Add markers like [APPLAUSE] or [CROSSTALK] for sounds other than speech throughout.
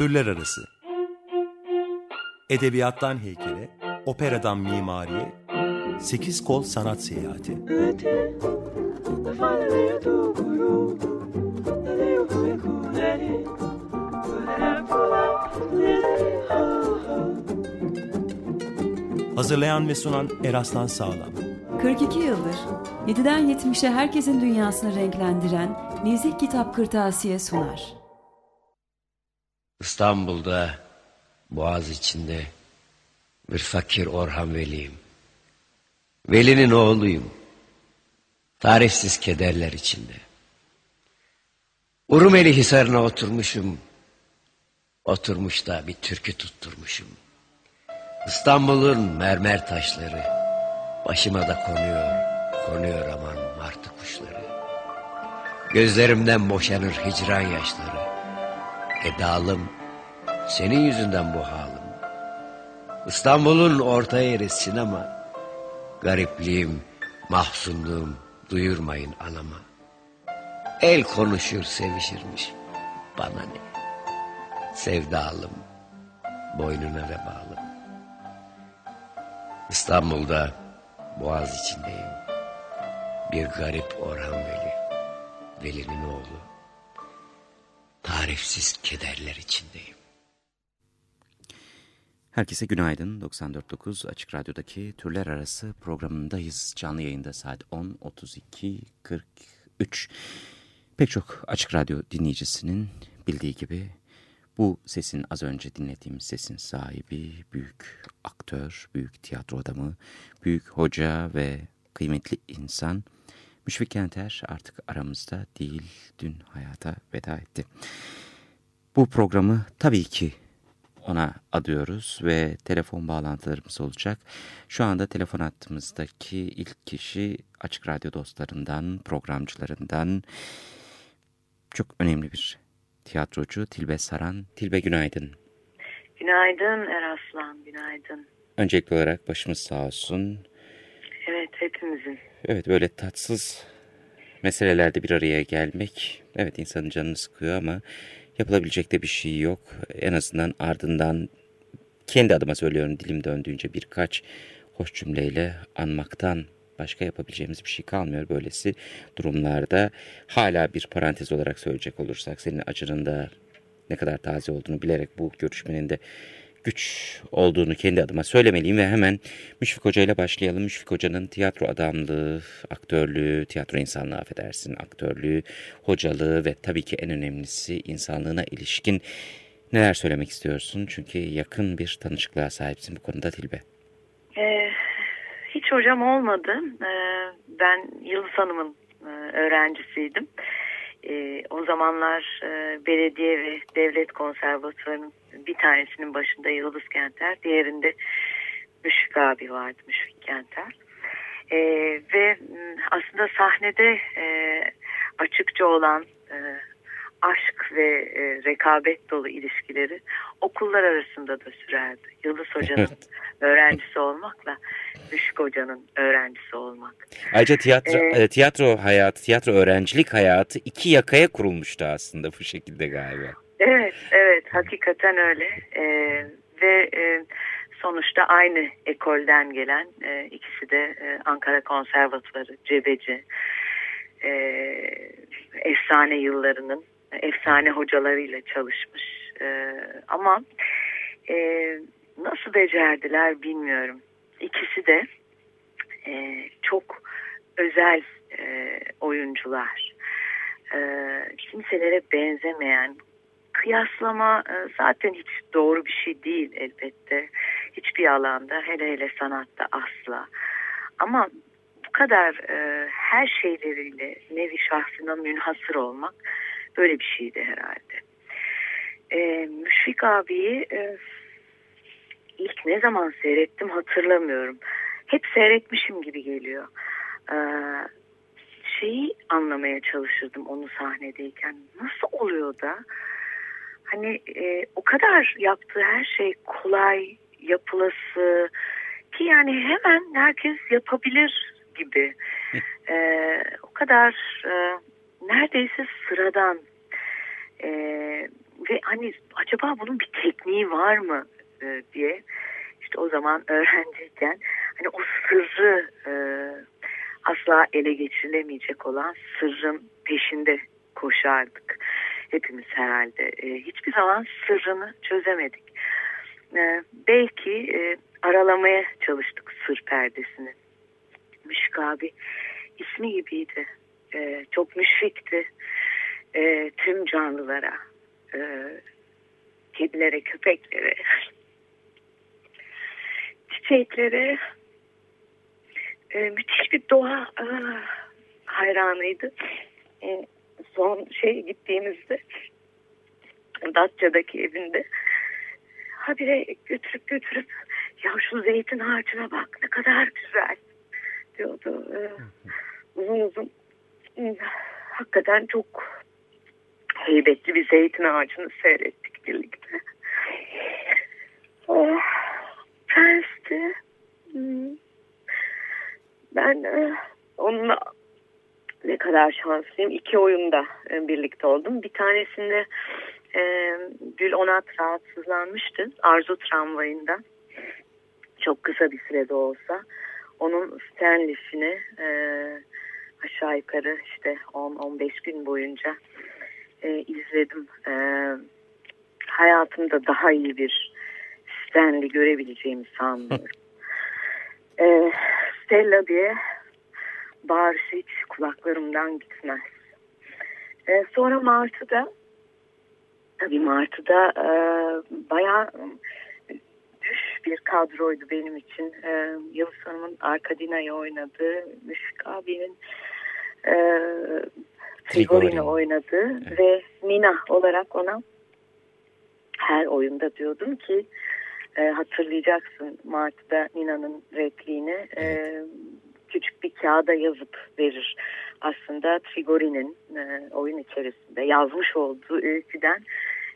Türler Arası Edebiyattan heykele, operadan mimariye, sekiz kol sanat seyahati. Hazırlayan ve sunan Eraslan Sağlam. 42 yıldır 7'den 70'e herkesin dünyasını renklendiren Nezih Kitap Kırtasiye sunar. İstanbul'da Boğaz içinde bir fakir Orhan Veli'yim. Veli'nin oğluyum. Tarifsiz kederler içinde. Urumeli Hisarı'na oturmuşum. Oturmuş da bir türkü tutturmuşum. İstanbul'un mermer taşları başıma da konuyor, konuyor aman martı kuşları. Gözlerimden boşanır hicran yaşları. Edalım, senin yüzünden bu halim. İstanbul'un orta yeri sinema. Garipliğim, mahzunluğum duyurmayın anama. El konuşur sevişirmiş, bana ne? Sevdalım, boynuna vebalım. İstanbul'da boğaz içindeyim. Bir garip Orhan Veli, Veli'nin oğlu. Tarifsiz kederler içindeyim. Herkese günaydın. 94.9 Açık Radyo'daki Türler Arası programındayız. Canlı yayında saat 10.32.43. Pek çok Açık Radyo dinleyicisinin bildiği gibi bu sesin az önce dinlediğimiz sesin sahibi büyük aktör, büyük tiyatro adamı, büyük hoca ve kıymetli insan Müşfik Kenter artık aramızda değil, dün hayata veda etti. Bu programı tabii ki ona adıyoruz ve telefon bağlantılarımız olacak. Şu anda telefon hattımızdaki ilk kişi Açık Radyo dostlarından, programcılarından çok önemli bir tiyatrocu Tilbe Saran. Tilbe günaydın. Günaydın Eraslan, günaydın. Öncelikli olarak başımız sağ olsun. Hepimizin. Evet, böyle tatsız meselelerde bir araya gelmek, evet insanın canını sıkıyor ama yapılabilecek de bir şey yok. En azından ardından kendi adıma söylüyorum dilim döndüğünce birkaç hoş cümleyle anmaktan başka yapabileceğimiz bir şey kalmıyor böylesi durumlarda. Hala bir parantez olarak söyleyecek olursak senin acının da ne kadar taze olduğunu bilerek bu görüşmenin de güç olduğunu kendi adıma söylemeliyim ve hemen Müşfik Hoca ile başlayalım. Müşfik Hoca'nın tiyatro adamlığı, aktörlüğü, tiyatro insanlığı affedersin, aktörlüğü, hocalığı ve tabii ki en önemlisi insanlığına ilişkin neler söylemek istiyorsun? Çünkü yakın bir tanışıklığa sahipsin bu konuda Tilbe. Ee, hiç hocam olmadı. Ee, ben Yıldız Hanım'ın e, öğrencisiydim. E, o zamanlar e, belediye ve devlet konservatuvarının bir tanesinin başında Yıldız Kenter, diğerinde Müşfik abi vardı, Müşfik Kenter. E, ve aslında sahnede e, açıkça olan e, aşk ve e, rekabet dolu ilişkileri okullar arasında da sürerdi. Yıldız Hoca'nın öğrencisi olmakla Müşfik Hoca'nın öğrencisi olmak. Ayrıca tiyatro, ee, tiyatro hayatı, tiyatro öğrencilik hayatı iki yakaya kurulmuştu aslında bu şekilde galiba. Evet, evet hakikaten öyle. Ee, ve e, sonuçta aynı ekolden gelen e, ikisi de e, Ankara Konservatuvarı, Cebeci, e, efsane yıllarının efsane hocalarıyla çalışmış. E, ama e, nasıl becerdiler bilmiyorum. İkisi de e, çok özel e, oyuncular. E, kimselere benzemeyen, kıyaslama e, zaten hiç doğru bir şey değil elbette. Hiçbir alanda hele hele sanatta asla. Ama bu kadar e, her şeyleriyle nevi şahsına münhasır olmak böyle bir şeydi herhalde. E, Müşfik abiyi ilk ne zaman seyrettim hatırlamıyorum. Hep seyretmişim gibi geliyor. Şeyi anlamaya çalışırdım onu sahnedeyken. Nasıl oluyor da hani e, o kadar yaptığı her şey kolay, yapılası ki yani hemen herkes yapabilir gibi. Ee, [LAUGHS] o kadar e, neredeyse sıradan e, ve hani acaba bunun bir tekniği var mı e, diye işte o zaman [LAUGHS] öğrenciyken hani o sırrı e, asla ele geçirilemeyecek olan sırrın peşinde koşardık. Hepimiz herhalde. E, hiçbir zaman sırrını çözemedik. E, belki e, aralamaya çalıştık sır perdesini. Müşk abi ismi gibiydi. E, çok müşfikti. E, tüm canlılara, e, kedilere, köpeklere, [LAUGHS] çiçeklere e, müthiş bir doğa e, hayranıydı. E, son şey gittiğimizde Datça'daki evinde habire götürüp götürüp ya şu zeytin ağacına bak ne kadar güzel diyordu. Ee, uzun uzun hakikaten çok heybetli bir zeytin ağacını seyrettik birlikte. Oh, prensti. Hmm. Ben e, onunla ne kadar şanslıyım. İki oyunda e, birlikte oldum. Bir tanesinde e, Gül Onat rahatsızlanmıştı. Arzu tramvayında. Çok kısa bir sürede olsa. Onun Stanley'sini e, aşağı yukarı işte 10-15 gün boyunca e, izledim. E, hayatımda daha iyi bir Stanley görebileceğimi sanmıyorum. [LAUGHS] e, Stella diye bağırışı hiç kulaklarımdan gitmez. E, sonra Martı'da tabii Martı'da e, bayağı düş bir kadroydu benim için. E, Yıldız Hanım'ın Arkadina'yı oynadığı, Müşfik abinin e, Trigorin'i oynadığı evet. ve Mina olarak ona her oyunda diyordum ki e, hatırlayacaksın Martı'da Nina'nın repliğini. E, evet. E, küçük bir kağıda yazıp verir. Aslında Trigori'nin e, oyun içerisinde yazmış olduğu öyküden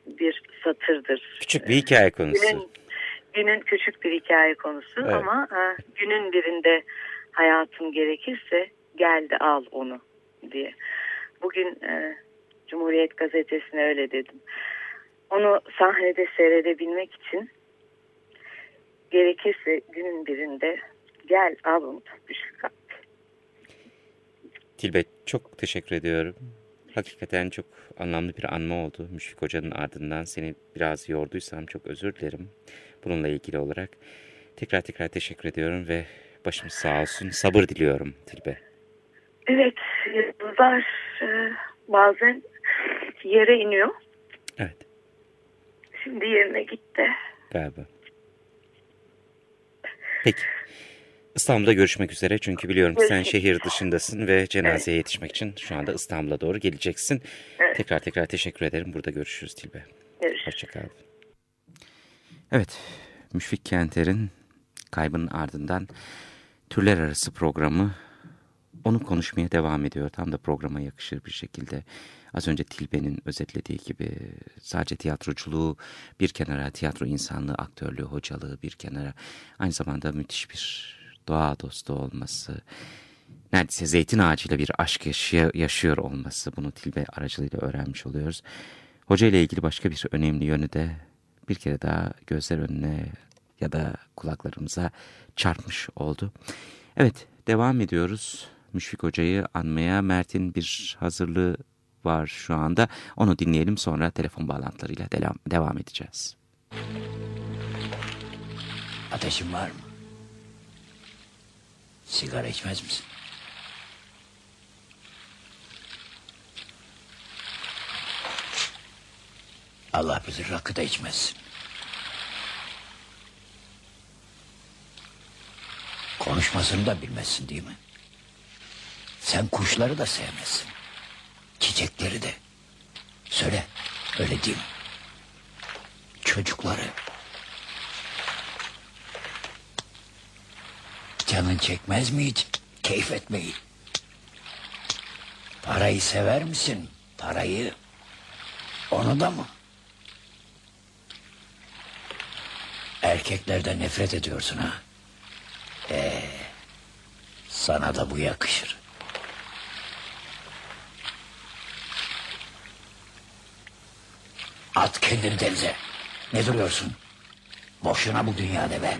bir satırdır. Küçük bir hikaye konusu. Günün, günün küçük bir hikaye konusu evet. ama e, günün birinde hayatım gerekirse geldi al onu diye. Bugün e, Cumhuriyet Gazetesi'ne öyle dedim. Onu sahnede seyredebilmek için gerekirse günün birinde gel onu Büşra. Tilbe çok teşekkür ediyorum. Hakikaten çok anlamlı bir anma oldu. Müşfik Hoca'nın ardından seni biraz yorduysam çok özür dilerim. Bununla ilgili olarak tekrar tekrar teşekkür ediyorum ve başımız sağ olsun. Sabır diliyorum Tilbe. Evet, yıldızlar e, bazen yere iniyor. Evet. Şimdi yerine gitti. Galiba. Peki. İstanbul'da görüşmek üzere çünkü biliyorum ki sen şehir dışındasın ve cenazeye evet. yetişmek için şu anda İstanbul'a doğru geleceksin. Evet. Tekrar tekrar teşekkür ederim. Burada görüşürüz Tilbe. Görüşürüz. Hoşçakal. Evet, Müşfik Kenter'in kaybının ardından türler arası programı onu konuşmaya devam ediyor. Tam da programa yakışır bir şekilde. Az önce Tilbe'nin özetlediği gibi sadece tiyatroculuğu bir kenara, tiyatro insanlığı, aktörlüğü, hocalığı bir kenara. Aynı zamanda müthiş bir doğa dostu olması, neredeyse zeytin ağacıyla bir aşk yaşıyor, yaşıyor olması bunu Tilbe aracılığıyla öğrenmiş oluyoruz. Hoca ile ilgili başka bir önemli yönü de bir kere daha gözler önüne ya da kulaklarımıza çarpmış oldu. Evet devam ediyoruz. Müşfik Hoca'yı anmaya Mert'in bir hazırlığı var şu anda. Onu dinleyelim sonra telefon bağlantılarıyla devam, devam edeceğiz. Ateşin var mı? Sigara içmez misin? Allah bizi rakı da içmezsin. Konuşmasını da bilmezsin değil mi? Sen kuşları da sevmezsin. Çiçekleri de. Söyle öyle değil mi? Çocukları. Canın çekmez mi hiç keyif etmeyi? Parayı sever misin? Parayı. Onu da mı? Erkeklerden nefret ediyorsun ha? Ee, sana da bu yakışır. At kendini denize. Ne duruyorsun? Boşuna bu dünyada be.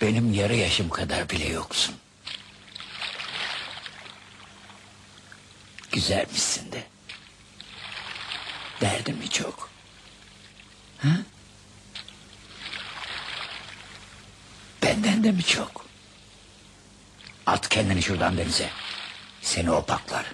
Benim yarı yaşım kadar bile yoksun. Güzelmişsin de. Derdin mi çok? Ha? Benden de mi çok? At kendini şuradan denize. Seni opaklar.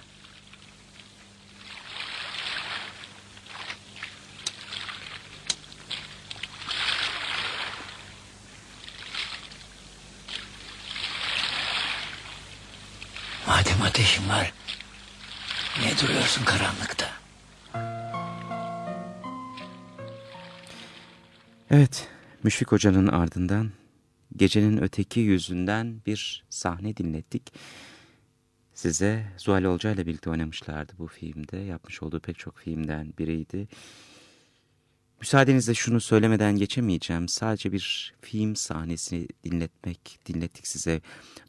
Madem ateşin var, ne duruyorsun karanlıkta? Evet, Müşfik Hoca'nın ardından gecenin öteki yüzünden bir sahne dinlettik. Size Zuhal Olca ile birlikte oynamışlardı bu filmde. Yapmış olduğu pek çok filmden biriydi. Müsaadenizle şunu söylemeden geçemeyeceğim. Sadece bir film sahnesini dinletmek, dinlettik size.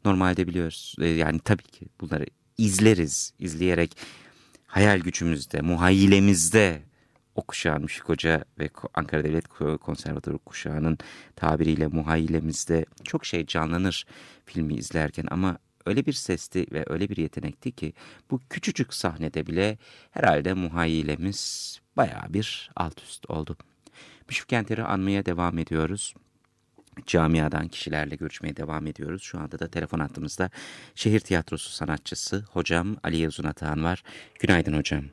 Normalde biliyoruz e, yani tabii ki bunları izleriz. izleyerek hayal gücümüzde, muhayyilemizde o kuşağın Müşfik ve Ankara Devlet Konservatuarı kuşağının tabiriyle muhayyilemizde çok şey canlanır filmi izlerken ama öyle bir sesti ve öyle bir yetenekti ki bu küçücük sahnede bile herhalde muhayyilemiz baya bir alt üst oldu. Müşfik Kenter'i anmaya devam ediyoruz. Camiadan kişilerle görüşmeye devam ediyoruz. Şu anda da telefon hattımızda şehir tiyatrosu sanatçısı hocam Ali Uzun Atahan var. Günaydın hocam.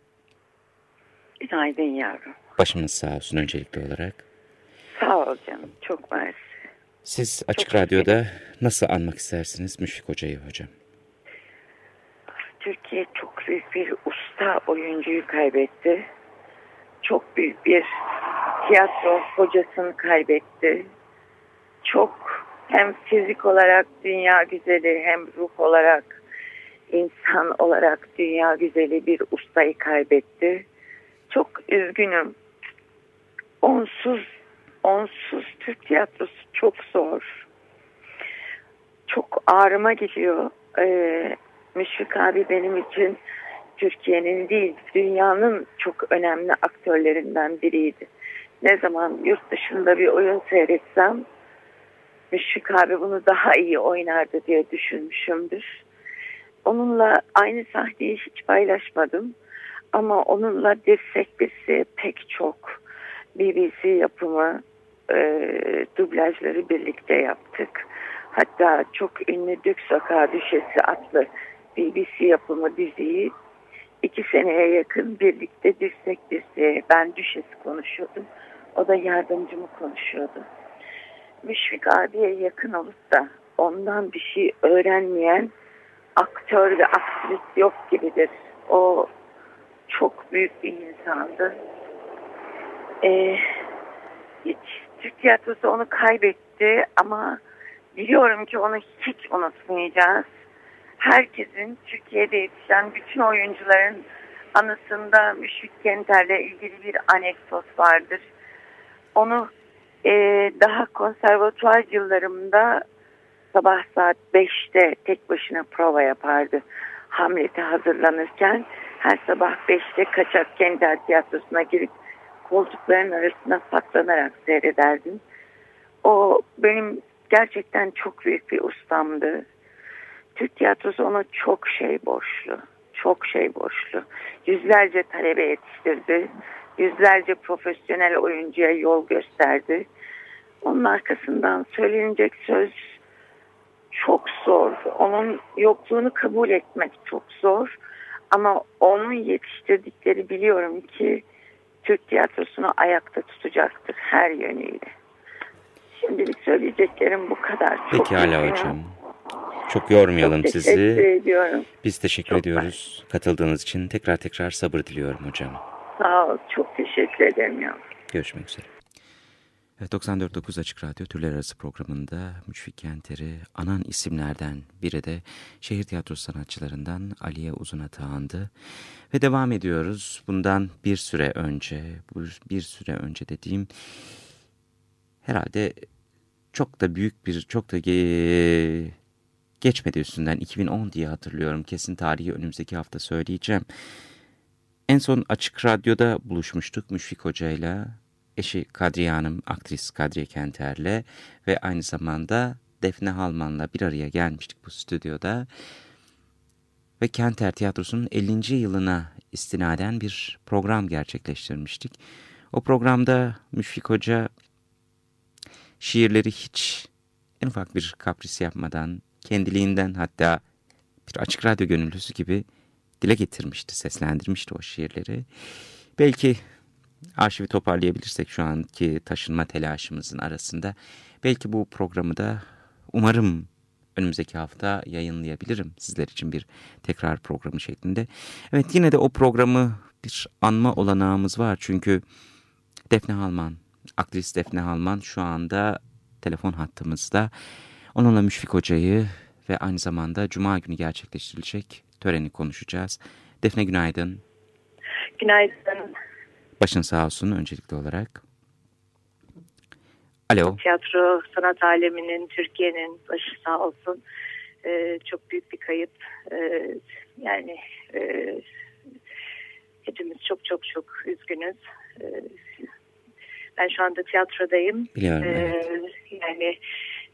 Günaydın yavrum. Başımız sağ olsun öncelikli olarak. Sağ ol canım. Çok mersi. Siz Açık çok Radyo'da ederim. nasıl anmak istersiniz Müşfik Hoca'yı hocam? Türkiye çok büyük bir usta oyuncuyu kaybetti. Çok büyük bir tiyatro hocasını kaybetti. Çok hem fizik olarak dünya güzeli hem ruh olarak insan olarak dünya güzeli bir ustayı kaybetti. Çok üzgünüm. Onsuz onsuz Türk tiyatrosu çok zor. Çok ağrıma gidiyor. Ee, Müşfik abi benim için Türkiye'nin değil dünyanın çok önemli aktörlerinden biriydi. Ne zaman yurt dışında bir oyun seyretsem Müşfik abi bunu daha iyi oynardı diye düşünmüşümdür. Onunla aynı sahneyi hiç paylaşmadım. Ama onunla dirsek birisi pek çok BBC yapımı e, dublajları birlikte yaptık. Hatta çok ünlü Dük Sokağı Düşesi adlı BBC yapımı diziyi iki seneye yakın birlikte dirsek dirseğe ben düşesi konuşuyordum. O da yardımcımı konuşuyordu. Müşfik abiye yakın olup da ondan bir şey öğrenmeyen aktör ve aktris yok gibidir. O çok büyük bir insandı. Ee, hiç Türk tiyatrosu onu kaybetti ama biliyorum ki onu hiç unutmayacağız. Herkesin Türkiye'de yetişen bütün oyuncuların anısında Müşfik Kenter'le ilgili bir anekdot vardır. Onu e, daha konservatuvar yıllarımda sabah saat 5'te tek başına prova yapardı. Hamlet'e hazırlanırken her sabah 5'te kaçak kendi tiyatrosuna girip koltukların arasına saklanarak seyrederdim. O benim gerçekten çok büyük bir ustamdı. Türk tiyatrosu ona çok şey borçlu. Çok şey borçlu. Yüzlerce talebe yetiştirdi. Yüzlerce profesyonel oyuncuya yol gösterdi. Onun arkasından söylenecek söz çok zor. Onun yokluğunu kabul etmek çok zor. Ama onun yetiştirdikleri biliyorum ki Türk tiyatrosunu ayakta tutacaktır her yönüyle. Şimdilik söyleyeceklerim bu kadar. Peki hala hocam. Çok yormayalım Çok sizi. teşekkür ediyorum. Biz teşekkür Çok ediyoruz var. katıldığınız için. Tekrar tekrar sabır diliyorum hocam. Sağ ol. Çok teşekkür ederim ya. Görüşmek üzere. Evet, 94.9 Açık Radyo Türler Arası programında Müşfik Kenter'i anan isimlerden biri de şehir tiyatrosu sanatçılarından Aliye Uzun Atağan'dı. Ve devam ediyoruz. Bundan bir süre önce, bir süre önce dediğim herhalde çok da büyük bir, çok da ge geçmedi üstünden 2010 diye hatırlıyorum. Kesin tarihi önümüzdeki hafta söyleyeceğim. En son Açık Radyo'da buluşmuştuk Müşfik Hoca'yla. Eşi Kadriye Hanım, aktris Kadriye Kenter'le ve aynı zamanda Defne Halman'la bir araya gelmiştik bu stüdyoda. Ve Kenter Tiyatrosu'nun 50. yılına istinaden bir program gerçekleştirmiştik. O programda Müşfik Hoca şiirleri hiç en ufak bir kapris yapmadan, kendiliğinden hatta bir açık radyo gönüllüsü gibi dile getirmişti, seslendirmişti o şiirleri. Belki arşivi toparlayabilirsek şu anki taşınma telaşımızın arasında belki bu programı da umarım önümüzdeki hafta yayınlayabilirim sizler için bir tekrar programı şeklinde. Evet yine de o programı bir anma olanağımız var çünkü Defne Halman, aktris Defne Halman şu anda telefon hattımızda. Onunla Müşfik Hoca'yı ve aynı zamanda Cuma günü gerçekleştirilecek töreni konuşacağız. Defne günaydın. Günaydın. Başın sağ olsun öncelikli olarak. Alo. Tiyatro sanat aleminin, Türkiye'nin başı sağ olsun. Ee, çok büyük bir kayıp. Ee, yani e, hepimiz çok çok çok üzgünüz. Ee, ben şu anda tiyatrodayım. Biliyorum. Ee, yani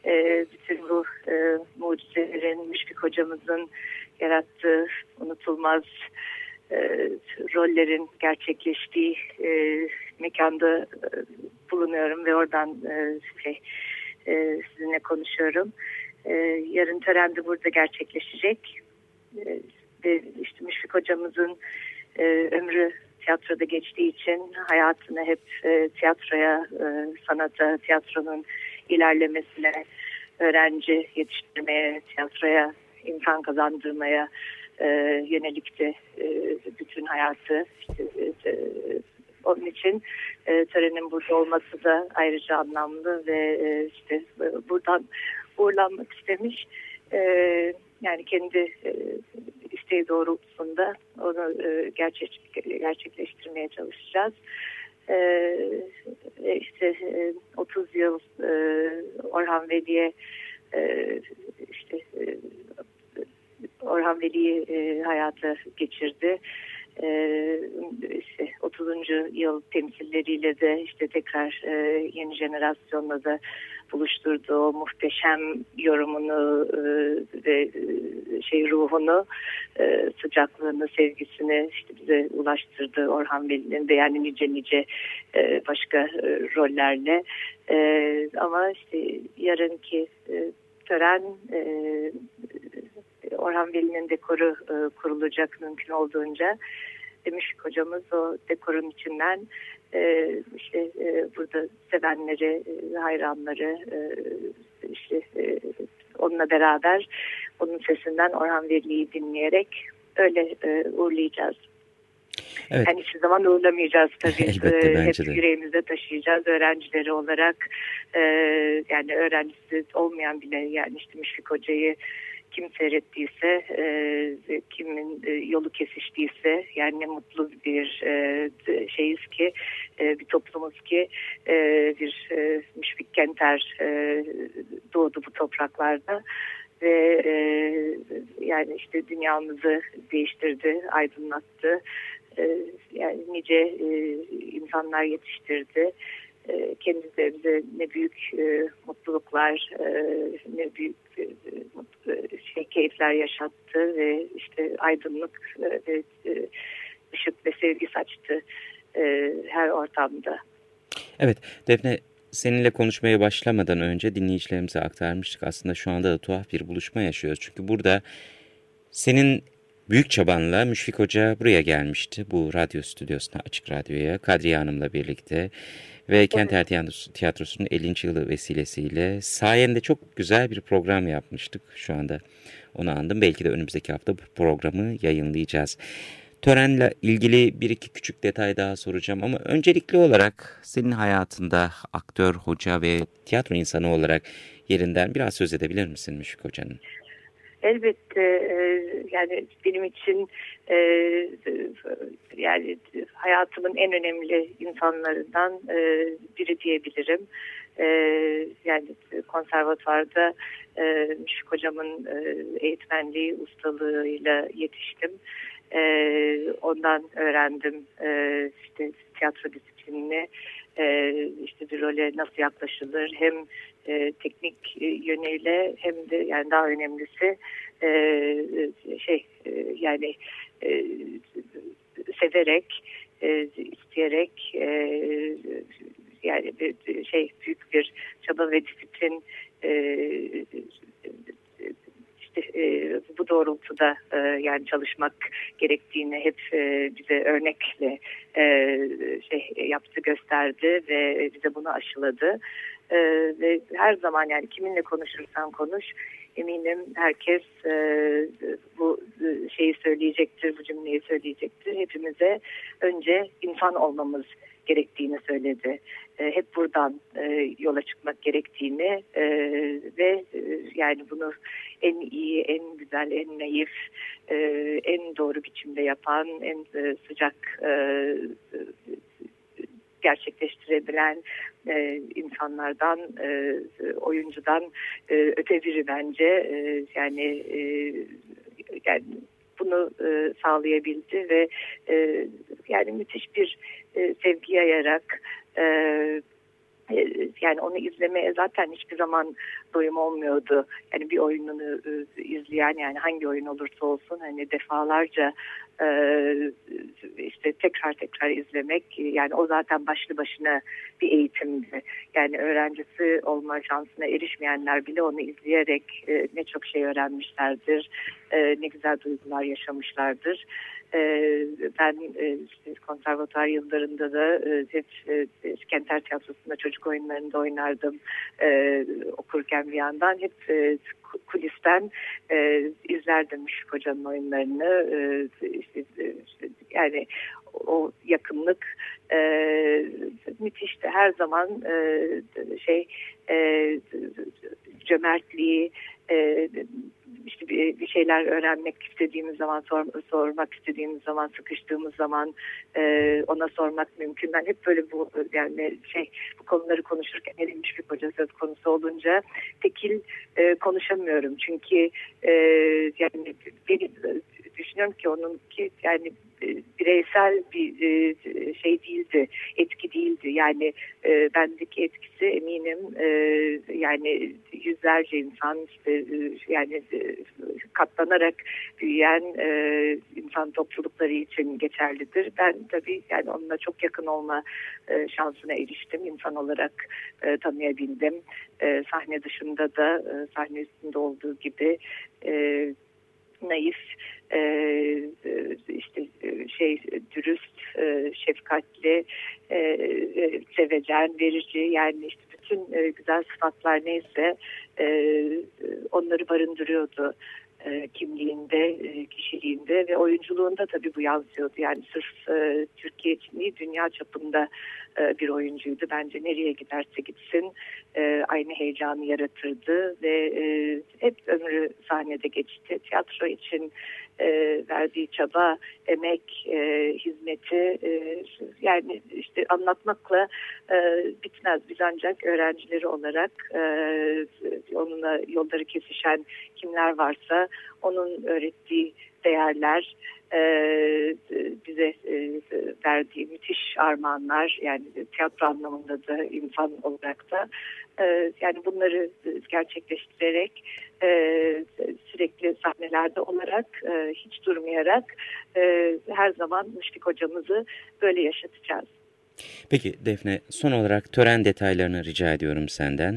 e, bütün bu e, mucizelerin, Müşfik hocamızın yarattığı unutulmaz e, rollerin gerçekleştiği e, mekanda e, bulunuyorum ve oradan e, şey, e, sizinle konuşuyorum. E, yarın tören de burada gerçekleşecek. E, ve işte Müşfik hocamızın e, ömrü tiyatroda geçtiği için hayatını hep e, tiyatroya, e, sanata, tiyatronun ilerlemesine, öğrenci yetiştirmeye, tiyatroya insan kazandırmaya e, yönelikti e, bütün hayatı. İşte, e, onun için e, törenin burada olması da ayrıca anlamlı ve e, işte e, buradan uğurlanmak istemiş. E, yani kendi e, isteği doğrultusunda onu e, gerçek, gerçekleştirmeye çalışacağız. E, işte e, 30 yıl e, Orhan Veli'ye e, işte e, Orhan Veli'yi e, hayata geçirdi. E, işte 30. yıl temsilleriyle de işte tekrar e, yeni jenerasyonla da buluşturdu o muhteşem yorumunu e, ve e, şey ruhunu e, sıcaklığını sevgisini işte bize ulaştırdı Orhan Veli'nin de yani nice nice e, başka e, rollerle e, ama işte yarınki e, tören e, Orhan Veli'nin dekoru e, kurulacak mümkün olduğunca demiş hocamız o dekorun içinden e, işte e, burada sevenleri, e, hayranları e, işte e, onunla beraber onun sesinden Orhan Veli'yi dinleyerek öyle e, uğurlayacağız. Evet. Yani hiçbir zaman uğurlamayacağız tabii. [LAUGHS] Elbette, ee, bence hep de. yüreğimizde taşıyacağız öğrencileri olarak. Ee, yani öğrencisi olmayan bile yani işte Müşfik Hoca'yı kim seyrettiyse, e, kimin e, yolu kesiştiyse yani ne mutlu bir e, şeyiz ki, e, bir toplumuz ki e, bir e, Müşfik Kenter e, doğdu bu topraklarda ve e, yani işte dünyamızı değiştirdi, aydınlattı. E, yani nice e, insanlar yetiştirdi. E, bize ne büyük e, mutluluklar, e, ne büyük e, mutlu- şey keyifler yaşattı ve işte aydınlık e, ve e, ışık ve sevgi saçtı e, her ortamda. Evet Defne seninle konuşmaya başlamadan önce dinleyicilerimize aktarmıştık. Aslında şu anda da tuhaf bir buluşma yaşıyoruz. Çünkü burada senin büyük çabanla Müşfik Hoca buraya gelmişti. Bu radyo stüdyosuna, Açık Radyo'ya, Kadriye Hanım'la birlikte. Ve Kenter Tiyatrosu- Tiyatrosu'nun 50. yılı vesilesiyle sayende çok güzel bir program yapmıştık. Şu anda onu andım. Belki de önümüzdeki hafta bu programı yayınlayacağız. Törenle ilgili bir iki küçük detay daha soracağım ama öncelikli olarak senin hayatında aktör, hoca ve tiyatro insanı olarak yerinden biraz söz edebilir misin Müşfik Hoca'nın? Elbette e, yani benim için e, yani hayatımın en önemli insanlarından e, biri diyebilirim. Yani konservatuvarda e, Müşfik hocamın eğitmenliği ustalığıyla yetiştim. ondan öğrendim işte tiyatro disiplinini işte bir role nasıl yaklaşılır hem e, teknik yönüyle hem de yani daha önemlisi e, şey e, yani e, severek e, isteyerek e, yani bir şey büyük bir çaba ve disiplin e, işte e, bu doğrultuda e, yani çalışmak gerektiğini hep e, bize örnekle e, şey yaptı gösterdi ve bize bunu aşıladı. E, ve her zaman yani kiminle konuşursan konuş eminim herkes e, bu şeyi söyleyecektir bu cümleyi söyleyecektir hepimize önce insan olmamız gerektiğini söyledi. E, hep buradan e, yola çıkmak gerektiğini e, ve e, yani bunu en iyi, en güzel, en naif, e, en doğru biçimde yapan, en e, sıcak e, gerçekleştirebilen e, insanlardan, e, oyuncudan e, öte biri bence. E, yani e, yani bunu e, sağlayabildi ve e, yani müthiş bir e, sevgi yayarak e, yani onu izlemeye zaten hiçbir zaman doyum olmuyordu. Yani bir oyununu e, izleyen yani hangi oyun olursa olsun hani defalarca e, işte tekrar tekrar izlemek yani o zaten başlı başına bir eğitimdi. Yani öğrencisi olma şansına erişmeyenler bile onu izleyerek ne çok şey öğrenmişlerdir. Ne güzel duygular yaşamışlardır. Ee, ben e, işte konservatuar yıllarında da e, hep e, Kenter Tiyatrosu'nda çocuk oyunlarında oynardım okurken bir yandan hep kulisten izlerdim Şük Hoca'nın oyunlarını. Yani o yakınlık müthişti. Her zaman şey cömertliği işte bir, bir şeyler öğrenmek istediğimiz zaman sor, sormak istediğimiz zaman sıkıştığımız zaman e, ona sormak mümkün. Ben hep böyle bu yani şey bu konuları konuşurken erilmiş bir hoca söz konusu olunca tekil e, konuşamıyorum. Çünkü e, yani beni düşünüyorum ki onun ki yani e, bireysel bir e, şey değildi, etki değildi. Yani e, bendeki etkisi eminim yani yüzlerce insan işte yani katlanarak büyüyen insan toplulukları için geçerlidir. Ben tabii yani onunla çok yakın olma şansına eriştim. insan olarak tanıyabildim. Sahne dışında da sahne üstünde olduğu gibi naif e, işte e, şey dürüst, e, şefkatli, e, e, sevecen, verici. Yani işte bütün e, güzel sıfatlar neyse e, onları barındırıyordu e, kimliğinde, e, kişiliğinde ve oyunculuğunda tabii bu yansıyordu. Yani sırf e, Türkiye için değil dünya çapında e, bir oyuncuydu. Bence nereye giderse gitsin e, aynı heyecanı yaratırdı ve e, hep ömrü sahnede geçti. Tiyatro için e, verdiği çaba, emek, e, hizmeti e, yani işte anlatmakla bitmez. Biz ancak öğrencileri olarak onunla yolları kesişen kimler varsa onun öğrettiği değerler, e, bize e, verdiği müthiş armağanlar yani tiyatro anlamında da insan olarak da e, yani bunları gerçekleştirerek e, sürekli sahnelerde olarak e, hiç durmayarak e, her zaman Müşfik hocamızı böyle yaşatacağız. Peki Defne son olarak tören detaylarını rica ediyorum senden.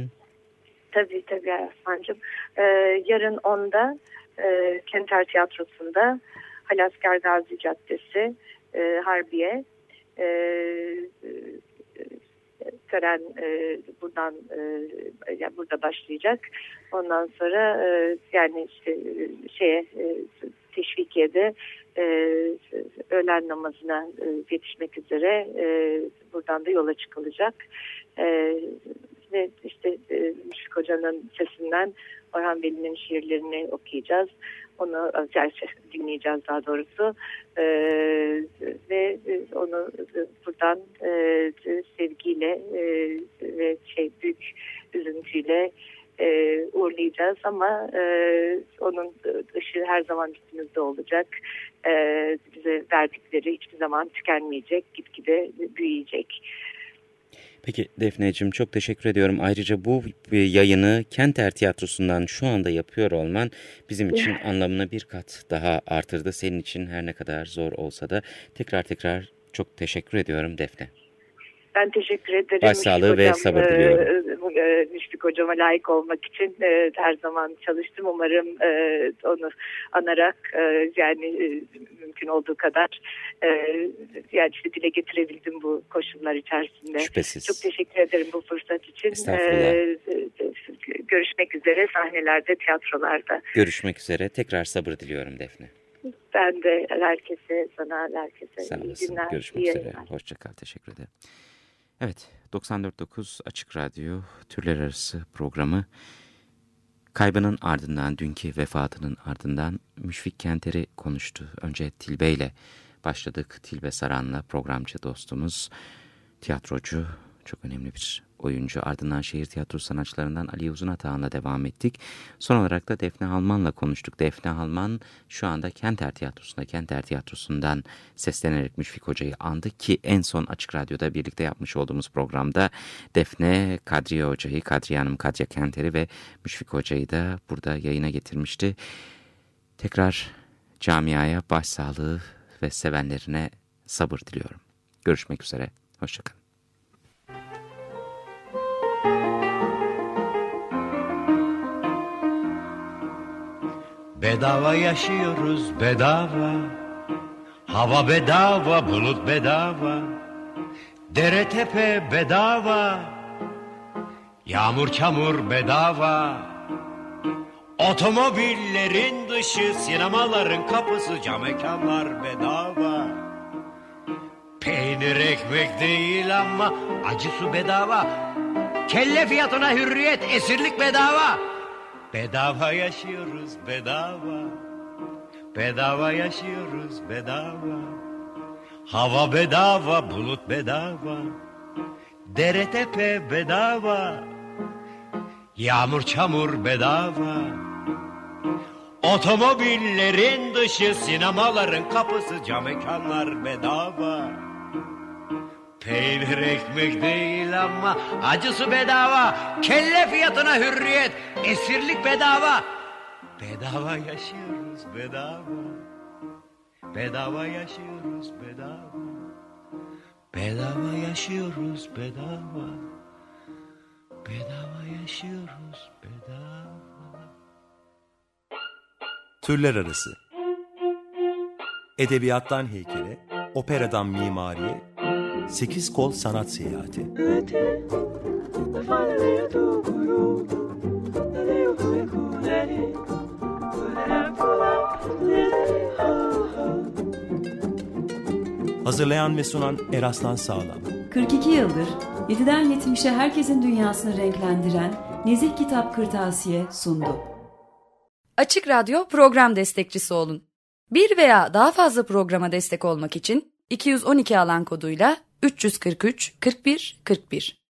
Tabii tabii Aslan'cığım. Ee, yarın 10'da e, Kenter Tiyatrosu'nda Halasker Gazi Caddesi e, Harbiye e, tören e, buradan e, yani burada başlayacak. Ondan sonra e, yani işte e, şeye e, Teşvikiye'de e, öğlen namazına e, yetişmek üzere e, buradan da yola çıkılacak. E, ve işte e, Müşfik Hoca'nın sesinden Orhan Veli'nin şiirlerini okuyacağız. Onu [LAUGHS] dinleyeceğiz daha doğrusu. E, ve onu buradan e, sevgiyle e, ve şey büyük üzüntüyle e, uğurlayacağız ama e, onun ışığı her zaman üstümüzde olacak. E, bize verdikleri hiçbir zaman tükenmeyecek, gitgide büyüyecek. Peki Defneciğim çok teşekkür ediyorum. Ayrıca bu yayını Kenter Tiyatrosu'ndan şu anda yapıyor olman bizim için [LAUGHS] anlamını bir kat daha artırdı. Senin için her ne kadar zor olsa da tekrar tekrar çok teşekkür ediyorum Defne. Ben teşekkür ederim. Başsağlığı ve sabır e, diliyorum. E, Müşfik hocama layık olmak için e, her zaman çalıştım. Umarım onu anarak yani mümkün olduğu kadar yani işte dile getirebildim bu koşullar içerisinde. Şüphesiz. Çok teşekkür ederim bu fırsat için. Görüşmek üzere sahnelerde, tiyatrolarda. Görüşmek üzere. Tekrar sabır diliyorum Defne. Ben de herkese, sana herkese Sağ iyi günler. Görüşmek iyi üzere. Hoşçakal. Teşekkür ederim. Evet, 94.9 Açık Radyo Türler Arası programı kaybının ardından, dünkü vefatının ardından Müşfik Kenter'i konuştu. Önce Tilbe ile başladık. Tilbe Saran'la programcı dostumuz, tiyatrocu, çok önemli bir oyuncu. Ardından şehir tiyatro sanatçılarından Ali Uzun Atağan'la devam ettik. Son olarak da Defne Halman'la konuştuk. Defne Halman şu anda Kenter Tiyatrosu'nda, Kenter Tiyatrosu'ndan seslenerek Müşfik Hoca'yı andı ki en son Açık Radyo'da birlikte yapmış olduğumuz programda Defne Kadriye Hoca'yı, Kadriye Hanım, Kadriye Kenter'i ve Müşfik Hoca'yı da burada yayına getirmişti. Tekrar camiaya başsağlığı ve sevenlerine sabır diliyorum. Görüşmek üzere. Hoşçakalın. Bedava yaşıyoruz bedava. Hava bedava, bulut bedava. Dere tepe bedava. Yağmur çamur bedava. Otomobillerin dışı, sinemaların kapısı, cam mekanlar bedava. Peynir ekmek değil ama acı su bedava. Kelle fiyatına hürriyet, esirlik bedava Bedava yaşıyoruz bedava. Bedava yaşıyoruz bedava. Hava bedava bulut bedava. Dere tepe bedava. Yağmur çamur bedava. Otomobillerin dışı sinemaların kapısı cam mekanlar bedava Peynir ekmek değil ama acısı bedava. Kelle fiyatına hürriyet, esirlik bedava. Bedava yaşıyoruz bedava. Bedava yaşıyoruz bedava. Bedava yaşıyoruz bedava. Bedava yaşıyoruz bedava. Türler Arası Edebiyattan heykele, operadan mimariye, Sekiz Kol Sanat Seyahati Hazırlayan ve sunan Eraslan Sağlam 42 yıldır 7'den 70'e herkesin dünyasını renklendiren Nezih Kitap Kırtasiye sundu. Açık Radyo program destekçisi olun. Bir veya daha fazla programa destek olmak için 212 alan koduyla 343 41 41